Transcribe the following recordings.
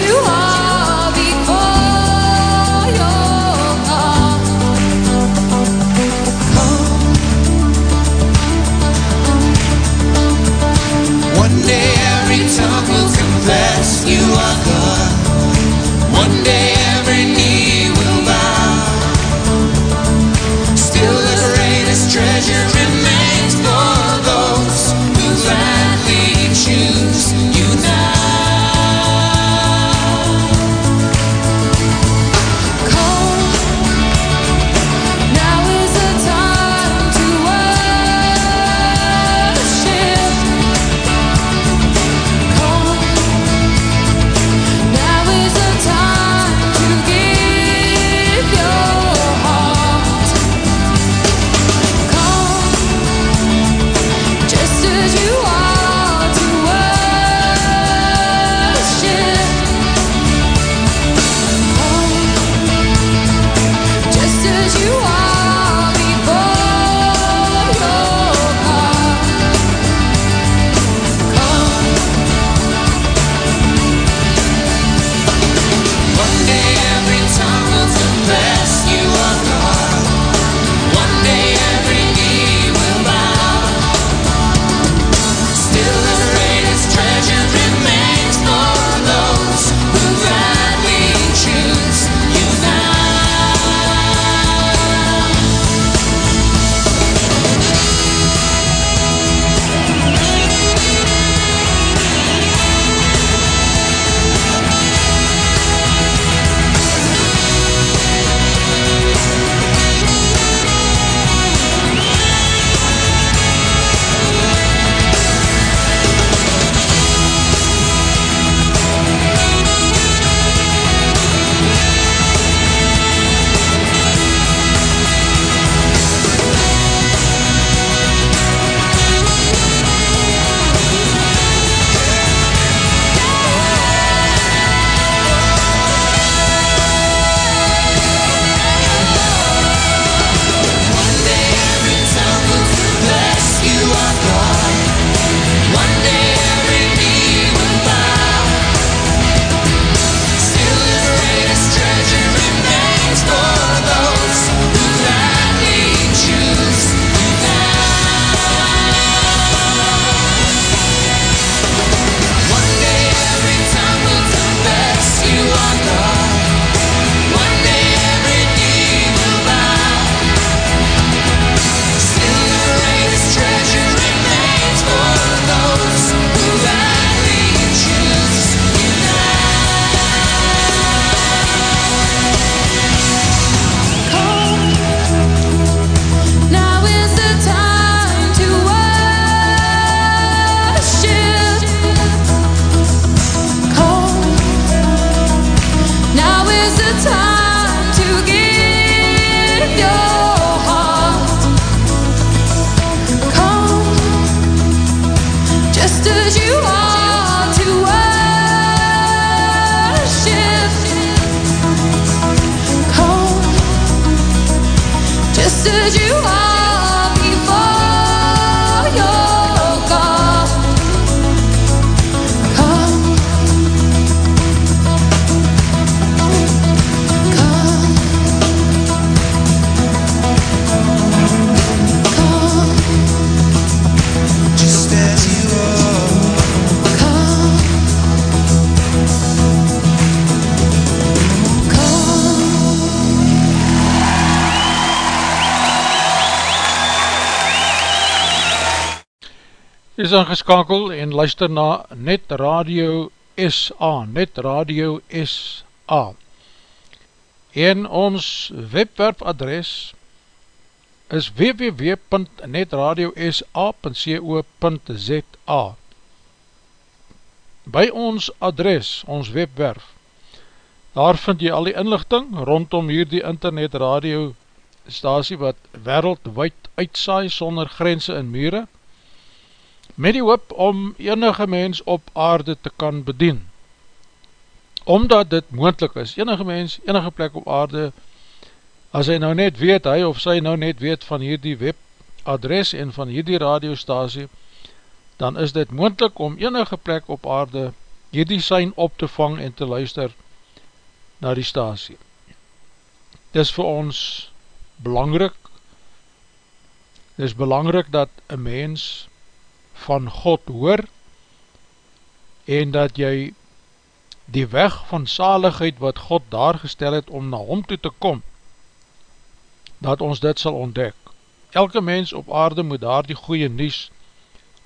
you are. Is ingeskakel en luister na Net Radio SA, Net Radio SA. En ons webwerfadres is www.netradiosa.co.za By ons adres, ons webwerf, daar vind jy al die inlichting rondom hierdie internet radio stasie wat wereldwijd uitsaai sonder grense en mure, met die hoop om enige mens op aarde te kan bedien. Omdat dit moendlik is, enige mens, enige plek op aarde, as hy nou net weet, hy of sy nou net weet van hierdie webadres en van hierdie radiostasie, dan is dit moendlik om enige plek op aarde hierdie sein op te vang en te luister na die stasie. Dit is vir ons belangrik, dit is belangrik dat een mens van God hoor en dat jy die weg van saligheid wat God daar gestel het om na hom toe te kom, dat ons dit sal ontdek. Elke mens op aarde moet daar die goeie nies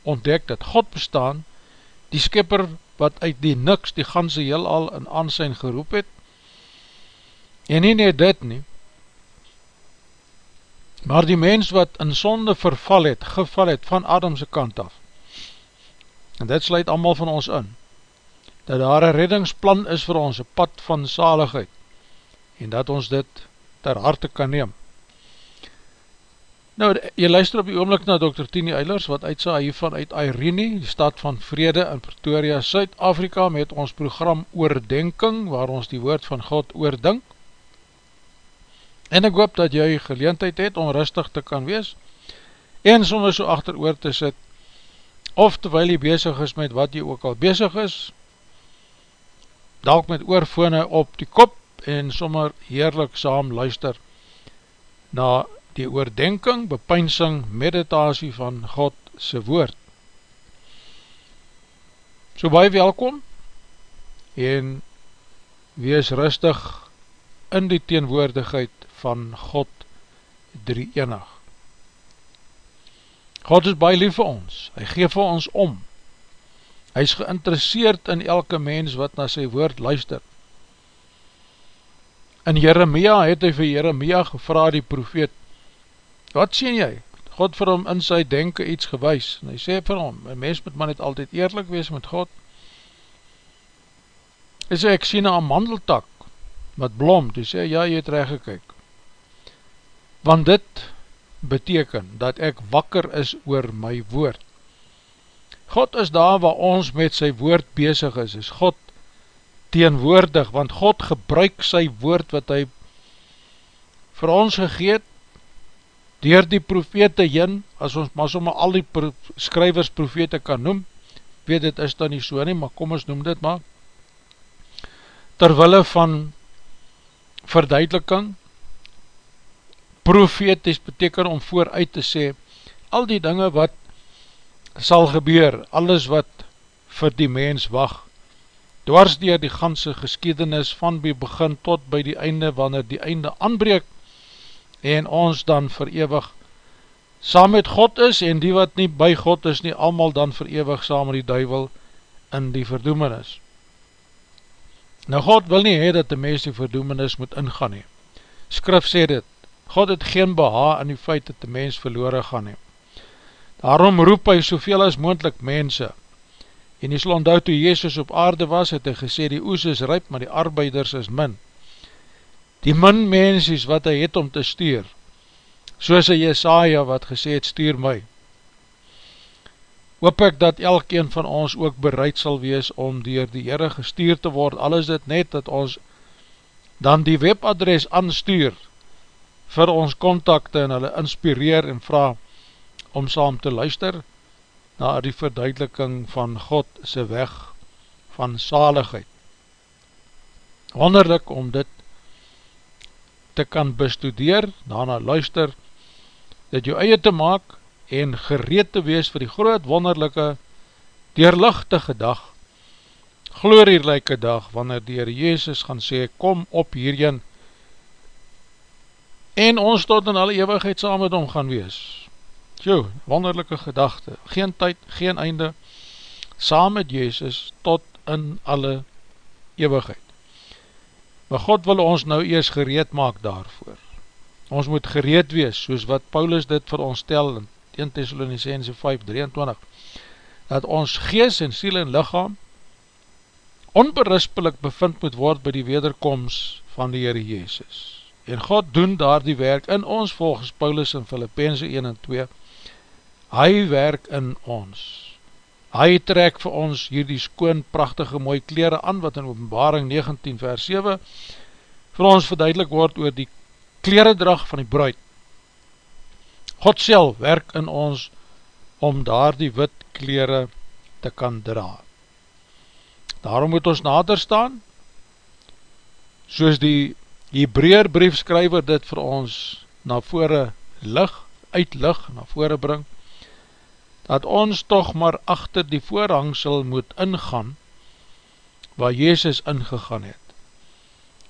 ontdek dat God bestaan, die skipper wat uit die niks die ganse heel al in aansijn geroep het, en nie net dit nie, maar die mens wat in sonde verval het, geval het van Adamse kant af, en dit sluit allemaal van ons in, dat daar een reddingsplan is vir ons, een pad van zaligheid, en dat ons dit ter harte kan neem. Nou, jy luister op die oomlik na Dr. Tini Eilers, wat uitsa hiervan uit Irene, die stad van Vrede in Pretoria, Suid-Afrika, met ons program Oordenking, waar ons die woord van God oordink. En ek hoop dat jy geleentheid het om rustig te kan wees, en soms so achter oor te sit, of terwijl jy bezig is met wat jy ook al bezig is, dalk met oorfone op die kop, en sommer heerlik saam luister na die oordenking, bepeinsing, meditasie van God se woord. So baie welkom en wees rustig in die teenwoordigheid van God drie enig. God is baie lief vir ons, hy geef vir ons om, hy is geïnteresseerd in elke mens wat na sy woord luister. In Jeremia het hy vir Jeremia gevra die profeet, wat sien jy? God vir hom in sy denken iets gewys, en hy sê vir hom, een mens moet maar net altyd eerlijk wees met God, hy sê, ek sien een mandeltak, wat blom, hy sê, ja, jy het recht gekyk, want dit beteken, dat ek wakker is oor my woord, God is daar waar ons met sy woord bezig is, is God teenwoordig, want God gebruik sy woord wat hy vir ons gegeet, dier die profete jyn, as ons maar sommer al die pro skrywers profete kan noem, weet dit is dan nie so nie, maar kom ons noem dit maar, terwille van verduideliking, profetes beteken om vooruit te sê, al die dinge wat sal gebeur, alles wat vir die mens wacht, dwars dier die ganse geskiedenis van die begin tot by die einde, wanneer die einde aanbreek, en ons dan verewig saam met God is en die wat nie by God is nie, allemaal dan verewig saam met die duivel in die verdoemenis. Nou God wil nie hee dat die mens die verdoemenis moet ingaan nie. Skrif sê dit, God het geen beha in die feit dat die mens verloren gaan nie. Daarom roep hy soveel as moendlik mense, en die slondou toe Jezus op aarde was, het hy gesê die oes is ryp, maar die arbeiders is min die min mensies wat hy het om te stuur, soos hy Jesaja wat gesê het, stuur my. Hoop ek dat elkeen van ons ook bereid sal wees om dier die Heere gestuur te word, al is dit net dat ons dan die webadres aanstuur vir ons kontakte en hulle inspireer en vraag om saam te luister na die verduideliking van God se weg van saligheid. Wonderlik om dit te kan bestudeer, daarna luister, dit jou eie te maak en gereed te wees vir die groot wonderlijke, deurlichtige dag, glorierlijke dag, wanneer die Heer Jezus gaan sê, kom op hierheen, en ons tot in alle eeuwigheid saam met hom gaan wees. Jo, wonderlijke gedachte, geen tyd, geen einde, saam met Jezus tot in alle eeuwigheid. Maar God wil ons nou eers gereed maak daarvoor. Ons moet gereed wees, soos wat Paulus dit vir ons stel in 1 Thessalonicense 5, 23, dat ons gees en siel en lichaam onberispelik bevind moet word by die wederkomst van die Heere Jezus. En God doen daar die werk in ons volgens Paulus in Filippense 1 en 2. Hy werk in ons. Hy trek vir ons hierdie skoon, prachtige, mooi kleren aan, wat in openbaring 19 vers 7 vir ons verduidelik word oor die kleredrag van die bruid. God sel werk in ons om daar die wit kleren te kan dra. Daarom moet ons nader staan, soos die Hebreer briefskryver dit vir ons na vore lig, uit lig, na vore bring, dat ons toch maar achter die voorhangsel moet ingaan, waar Jezus ingegaan het,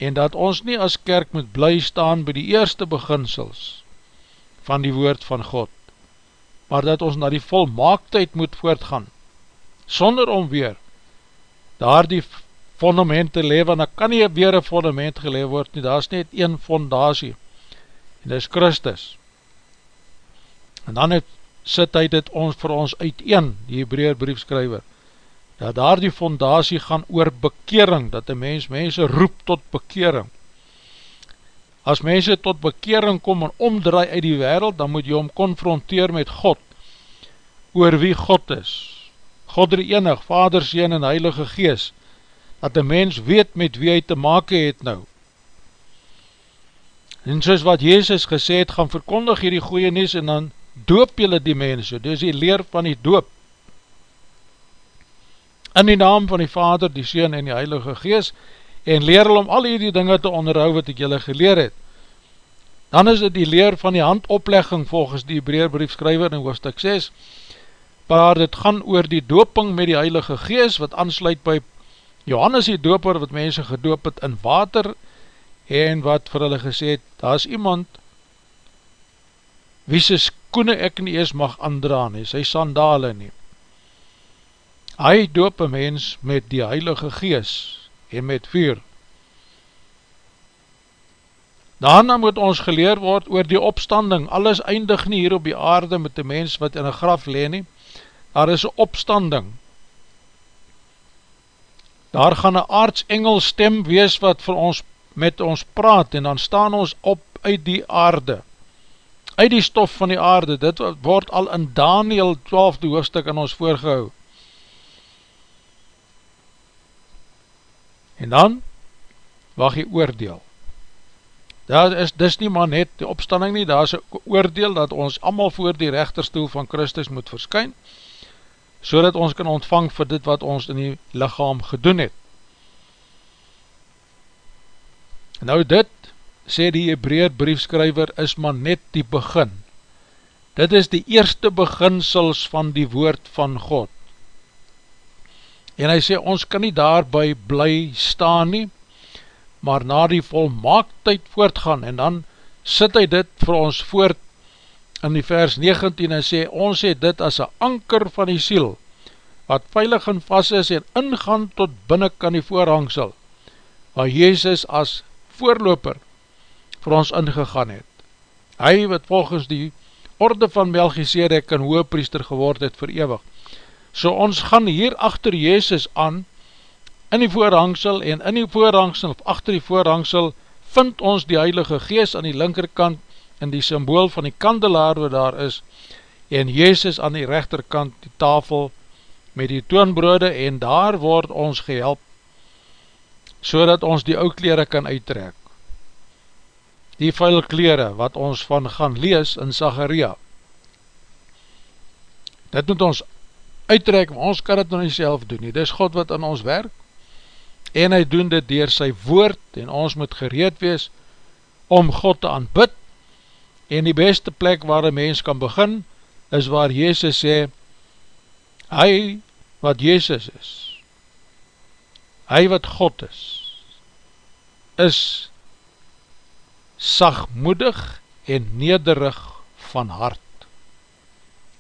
en dat ons nie as kerk moet bly staan by die eerste beginsels van die woord van God, maar dat ons na die volmaaktheid moet voortgaan, sonder om weer daar die fondament te lewe, want dan kan nie weer een fondament gelewe word nie, daar is net een fondatie, en dit is Christus. En dan het, sit hy dit ons vir ons uiteen, die Hebraeer briefskrywer, dat daar die fondatie gaan oor bekering, dat die mens mense roep tot bekering. As mense tot bekering kom en omdraai uit die wereld, dan moet jy hom konfronteer met God, oor wie God is. God er enig, Vader, Seen en Heilige Gees, dat die mens weet met wie hy te make het nou. En soos wat Jezus gesê het, gaan verkondig hier die goeie nies en dan doop jylle die mense, dus die leer van die doop, in die naam van die Vader, die Seen en die Heilige Gees, en leer hulle om al die dinge te onderhou wat ek julle geleer het. Dan is dit die leer van die handoplegging volgens die Hebreerbriefskrywer in hoofdstuk 6, waar dit gaan oor die doping met die Heilige Gees, wat aansluit by Johannes die doper, wat mense gedoop het in water, en wat vir hulle gesê het, daar is iemand, wie sy skoene ek nie ees mag aandraan, sy sandale nie, Hy doop een mens met die heilige gees en met vuur. Daarna moet ons geleer word oor die opstanding. Alles eindig nie hier op die aarde met die mens wat in een graf leen nie. Daar is een opstanding. Daar gaan een aardsengel stem wees wat vir ons met ons praat en dan staan ons op uit die aarde. Uit die stof van die aarde. Dit word al in Daniel 12 die hoofdstuk in ons voorgehou. en dan wacht jy oordeel. Daar is dis nie maar net die opstanding nie, daar is een oordeel dat ons allemaal voor die rechterstoel van Christus moet verskyn, so dat ons kan ontvang vir dit wat ons in die lichaam gedoen het. Nou dit, sê die Hebraeer briefskryver, is maar net die begin. Dit is die eerste beginsels van die woord van God. En hy sê, ons kan nie daarby bly staan nie, maar na die volmaaktheid voortgaan, en dan sit hy dit vir ons voort in die vers 19 en sê, ons sê dit as een anker van die siel, wat veilig en vast is en ingaan tot binnen kan die voorhangsel, waar Jezus as voorloper vir ons ingegaan het. Hy wat volgens die orde van Melchizedek een hoepriester geword het vir eeuwig, So ons gaan hier achter Jezus aan, in die voorhangsel, en in die voorhangsel, of achter die voorhangsel, vind ons die Heilige Gees aan die linkerkant, in die symbool van die kandelaar wat daar is, en Jezus aan die rechterkant, die tafel, met die toonbrode, en daar word ons gehelp, so ons die oude kleren kan uittrek. Die vuil kleren, wat ons van gaan lees in Zacharia. Dit moet ons uittrek, maar ons kan het nou nie self doen nie, dis God wat aan ons werk, en hy doen dit dier sy woord, en ons moet gereed wees, om God te aanbid, en die beste plek waar een mens kan begin, is waar Jezus sê, hy wat Jezus is, hy wat God is, is sagmoedig en nederig van hart,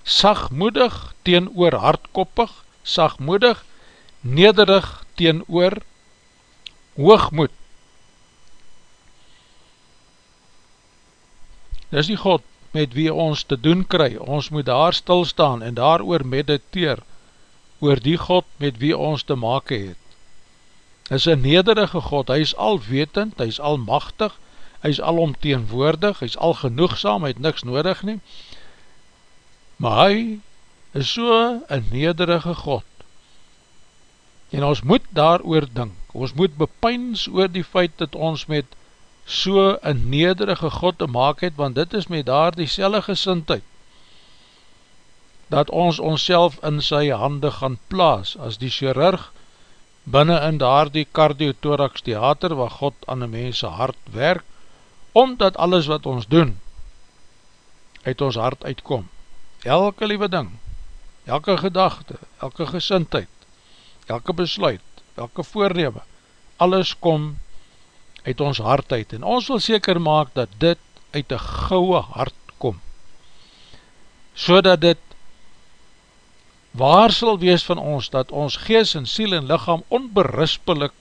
sagmoedig teen oor hardkoppig, sagmoedig, nederig teen oor hoogmoed. Dis die God met wie ons te doen kry, ons moet daar stilstaan en daar oor mediteer, oor die God met wie ons te make het. Is een nederige God, hy is alwetend, hy is almachtig, hy is alomteenwoordig, hy is al genoegzaam, hy het niks nodig nie, maar hy is so een nederige God. En ons moet daar oor dink, ons moet bepyns oor die feit dat ons met so een nederige God te maak het, want dit is met daar die selle gesintheid, dat ons ons in sy hande gaan plaas, as die chirurg binnen in daar die cardiothorax theater, waar God aan die mense hart werk, omdat alles wat ons doen, uit ons hart uitkom. Elke liewe ding, elke gedachte, elke gesintheid, elke besluit, elke voorneme, alles kom uit ons hart uit. En ons wil seker maak dat dit uit die gouwe hart kom. So dat dit waar sal wees van ons, dat ons gees en siel en lichaam onberispelik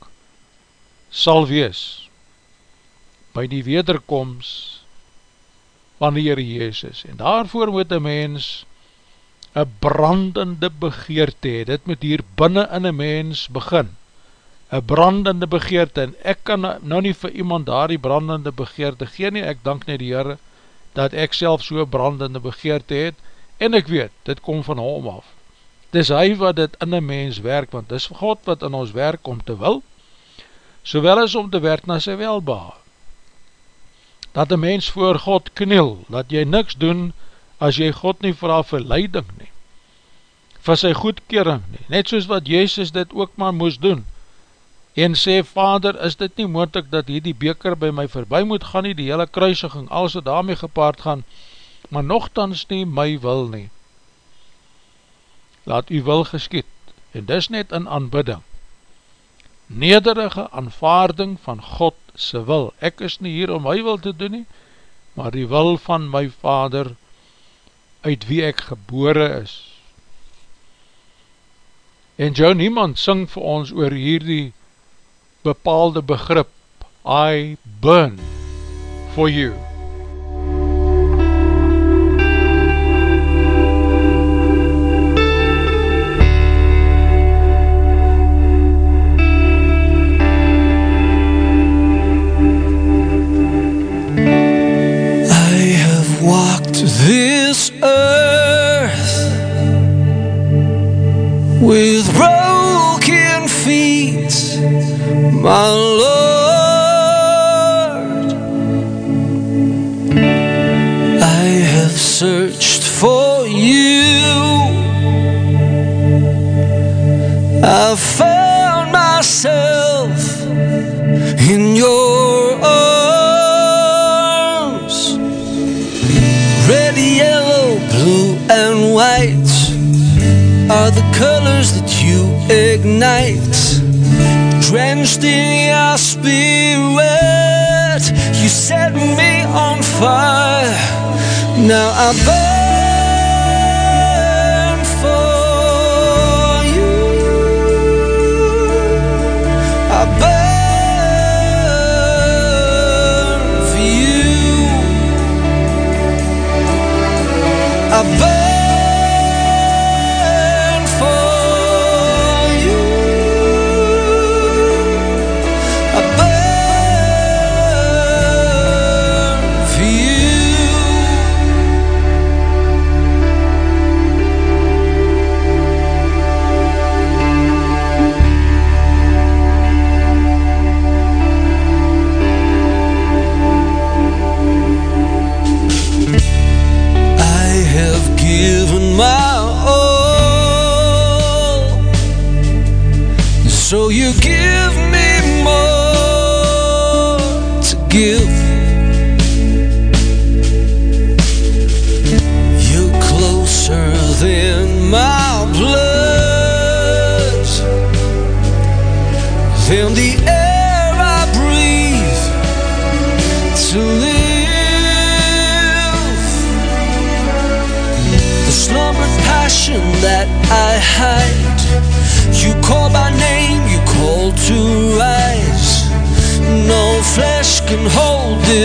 sal wees by die wederkomst van die Heere Jezus. En daarvoor moet een mens een brandende begeerte hee. Dit moet hier binnen in een mens begin. Een brandende begeerte. En ek kan nou nie vir iemand daar die brandende begeerte gee nie. Ek dank nie die Heere dat ek self so brandende begeerte het. En ek weet, dit kom van hom af. Dis hy wat dit in een mens werk, want dis God wat in ons werk om te wil, sowel as om te werk na sy welbaar dat een mens voor God kniel, dat jy niks doen as jy God nie vir haar verleiding nie, vir sy goedkering nie, net soos wat Jezus dit ook maar moes doen, en sê, Vader, is dit nie moeilijk dat hier die beker by my voorbij moet gaan nie, die hele kruisiging, als het daarmee gepaard gaan, maar nogthans nie my wil nie. Laat u wil geskiet, en dis net in aanbidding, nederige aanvaarding van God se wil. Ek is nie hier om my wil te doen nie, maar die wil van my vader uit wie ek gebore is. En jou niemand syng vir ons oor hierdie bepaalde begrip, I burn for you. I have walked this I found myself in your arms. Red, yellow, blue, and white are the colors that you ignite. Drenched in your spirit, you set me on fire. Now I burn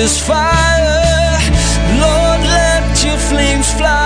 this fire. Lord, let your flames fly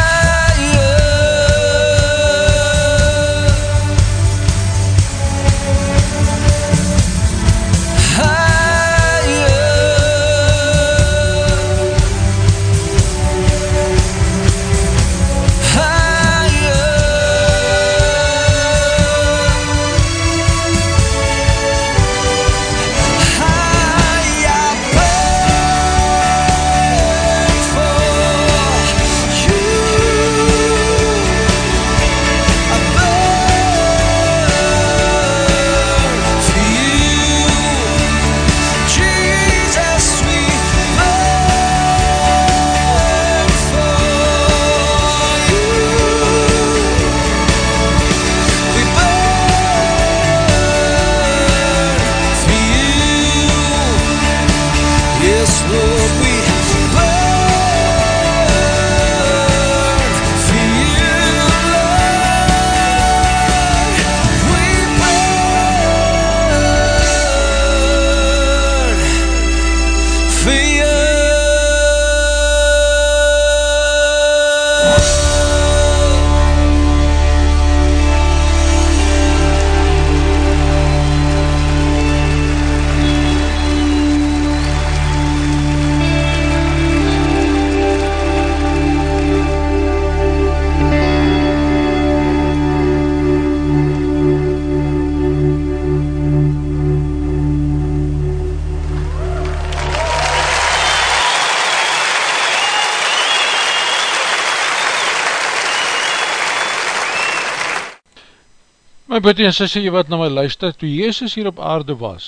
Bitte en sissie wat na my luister, toe Jezus hier op aarde was,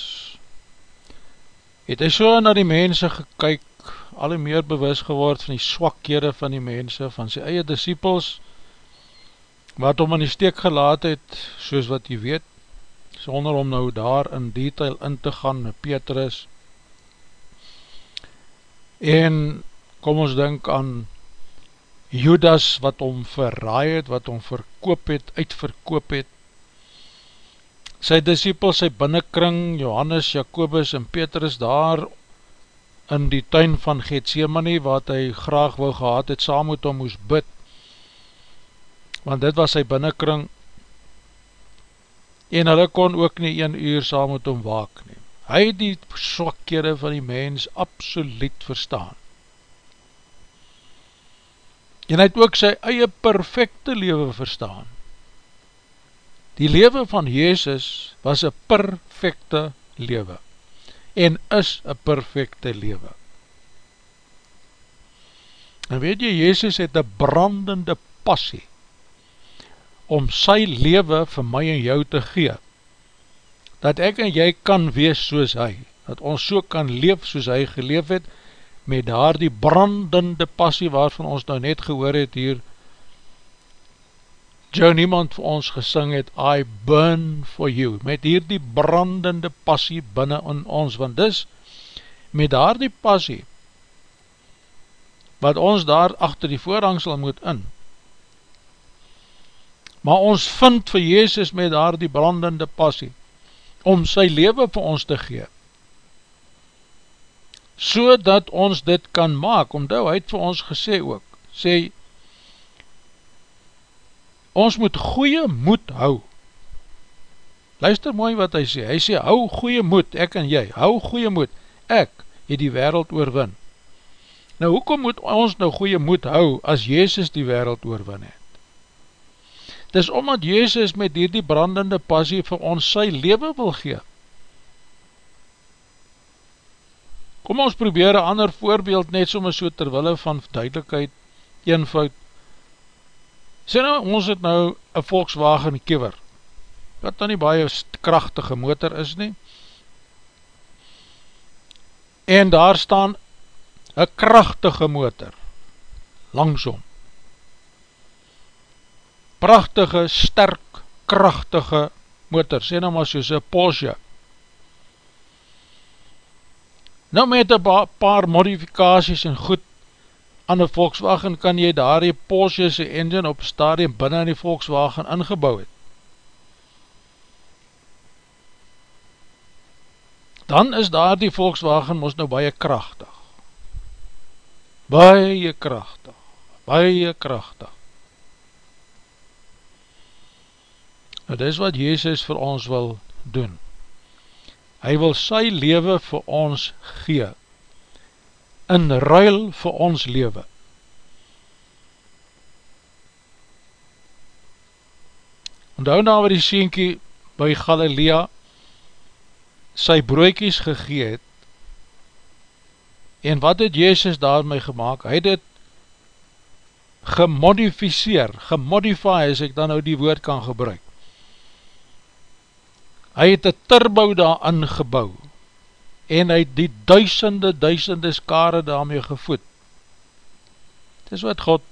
het hy so na die mense gekyk, alle meer bewus geword van die swakkere van die mense, van sy eie disciples, wat om in die steek gelaat het, soos wat jy weet, sonder om nou daar in detail in te gaan met Petrus, en kom ons denk aan Judas wat om verraai het, wat om verkoop het, uitverkoop het, sy disciples, sy binnenkring, Johannes, Jacobus en Petrus daar in die tuin van Gethsemane, wat hy graag wou gehad het, saam met hom moes bid, want dit was sy binnenkring, en hulle kon ook nie een uur saam met hom waak neem. Hy het die swakkere van die mens absoluut verstaan. En hy het ook sy eie perfecte leven verstaan. Die lewe van Jezus was een perfecte lewe en is een perfecte lewe. En weet jy, Jezus het een brandende passie om sy lewe vir my en jou te gee, dat ek en jy kan wees soos hy, dat ons so kan leef soos hy geleef het, met daar die brandende passie waarvan ons nou net gehoor het hier, jou niemand vir ons gesing het, I burn for you, met hier die brandende passie binnen in ons, want dis, met daar die passie, wat ons daar achter die voorhangsel moet in, maar ons vind vir Jezus met daar die brandende passie, om sy leven vir ons te gee, so dat ons dit kan maak, omdat hy het vir ons gesê ook, sê, ons moet goeie moed hou. Luister mooi wat hy sê, hy sê, hou goeie moed, ek en jy, hou goeie moed, ek het die wereld oorwin. Nou, hoekom moet ons nou goeie moed hou, as Jezus die wereld oorwin het? Dis omdat Jezus met die, die brandende passie vir ons sy leven wil gee. Kom ons probeer een ander voorbeeld, net soms so terwille van duidelijkheid, eenvoud, Sê nou, ons het nou een Volkswagen Kiver, wat dan nie baie krachtige motor is nie, en daar staan een krachtige motor, langsom, prachtige, sterk, krachtige motor, sê nou maar soos een Porsche. Nou met een paar modifikaties en goed aan die Volkswagen kan jy daar die Porsche se engine op stadium binnen die Volkswagen ingebouw het. Dan is daar die Volkswagen ons nou baie krachtig. Baie krachtig. Baie krachtig. Nou dis wat Jezus vir ons wil doen. Hy wil sy leven vir ons gee in ruil vir ons leven. Onthou nou wat die sienkie by Galilea sy broekies gegeet en wat het Jezus daarmee gemaakt? Hy het het gemodificeer, gemodify as ek dan nou die woord kan gebruik. Hy het een turbo daar ingebouw en hy die duisende, duisende skare daarmee gevoed. Dit is wat God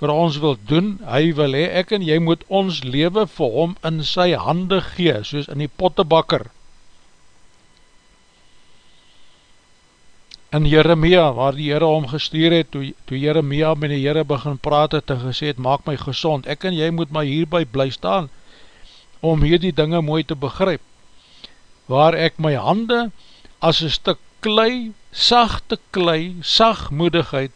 vir ons wil doen, hy wil hee, ek en jy moet ons leven vir hom in sy hande gee, soos in die pottebakker. In Jeremia, waar die Heere hom gestuur het, toe, toe Jeremia met die Heere begin praat het en gesê het, maak my gezond, ek en jy moet maar hierby bly staan, om hier die dinge mooi te begryp waar ek my hande as een stuk klei, sachte klei, sagmoedigheid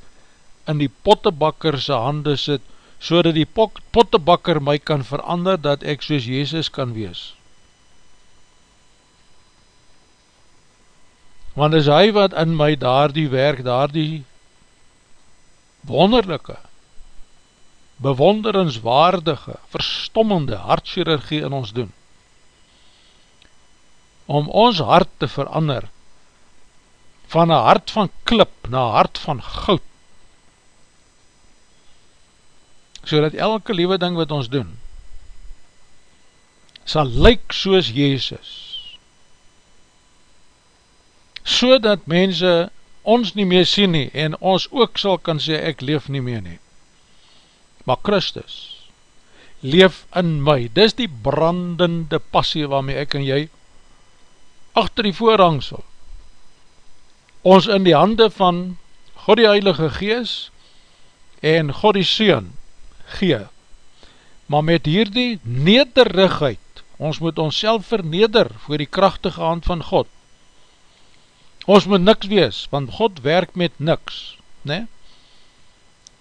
in die pottebakkerse hande sit, so dat die pottebakker my kan verander, dat ek soos Jezus kan wees. Want is hy wat in my daar die werk, daar die wonderlijke, bewonderenswaardige, verstommende hartchirurgie in ons doen om ons hart te verander van een hart van klip na hart van goud. So dat elke liewe ding wat ons doen sal lyk soos Jezus. So dat mense ons nie meer sien nie en ons ook sal kan sê ek leef nie meer nie. Maar Christus leef in my, dis die brandende passie waarmee ek en jy achter die voorhangsel, ons in die hande van God die Heilige Gees en God die Seun gee, maar met hierdie nederigheid, ons moet ons self verneder voor die krachtige hand van God, ons moet niks wees, want God werk met niks, ne?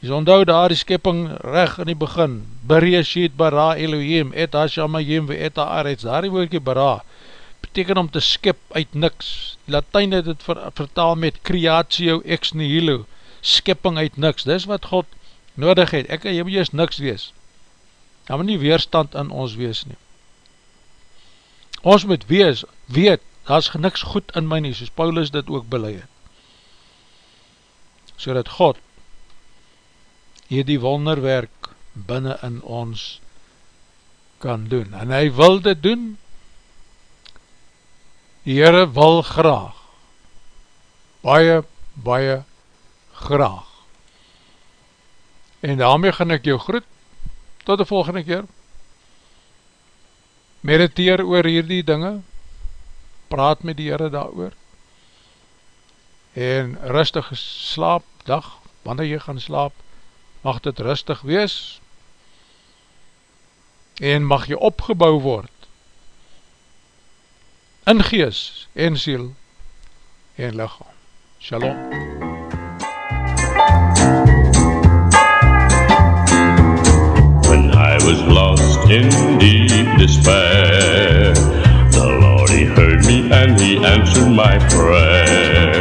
Jy onthou daar die skepping reg in die begin, Bereeshit bara Elohim, et hashamayim, et haaretz, daar die woordkie bara, beteken om te skip uit niks. Latijn het het ver, vertaal met creatio ex nihilo, skipping uit niks. Dis wat God nodig het. Ek en jy moet juist niks wees. Daar moet nie weerstand in ons wees nie. Ons moet wees, weet, daar is niks goed in my nie, soos Paulus dit ook beleid het. So dat God hier die wonderwerk binnen in ons kan doen. En hy wil dit doen, Die Heere wil graag, baie, baie graag. En daarmee gaan ek jou groet, tot die volgende keer. Mediteer oor hierdie dinge, praat met die Heere daar oor, en rustig slaap, dag, wanneer jy gaan slaap, mag dit rustig wees, en mag jy opgebouw word, in gees en siel en lichaam. Shalom. When I was lost in deep despair The Lord he heard me and he answered my prayer